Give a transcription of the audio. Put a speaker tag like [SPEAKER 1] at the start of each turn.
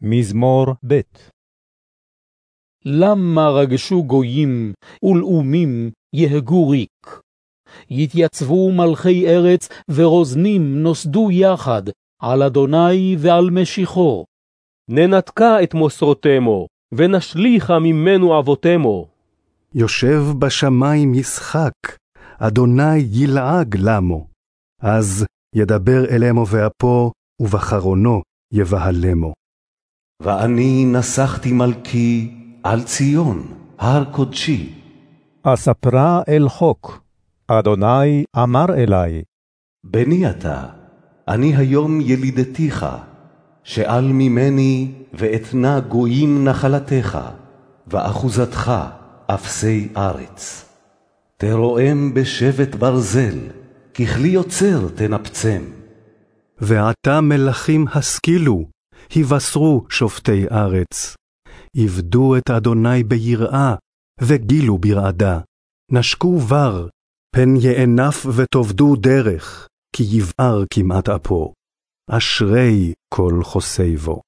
[SPEAKER 1] מזמור ב'
[SPEAKER 2] למה רגשו גויים ולאומים יהגו ריק? יתייצבו מלכי ארץ ורוזנים נוסדו יחד על אדוני ועל משיחו.
[SPEAKER 3] ננתקה את מוסרותמו, ונשליכה ממנו אבותמו.
[SPEAKER 4] יושב בשמיים ישחק, אדוני ילעג למו. אז ידבר אל אמו ואפו, ובחרונו יבהלמו.
[SPEAKER 5] ואני נסחתי מלכי על ציון, הר קודשי.
[SPEAKER 1] אספרה אל חוק, אדוני אמר אלי,
[SPEAKER 5] בני אתה, אני היום ילידתיך, שאל ממני ואתנה גויים נחלתך, ואחוזתך אפסי ארץ. תרועם בשבט ברזל, ככלי יוצר תנפצם.
[SPEAKER 4] ועתה מלכים השכילו, היבשרו שופטי ארץ. עבדו את אדוני ביראה, וגילו ברעדה. נשקו בר, פן יאנף ותאבדו דרך, כי יבער כמעט אפו. אשרי כל חוסי בו.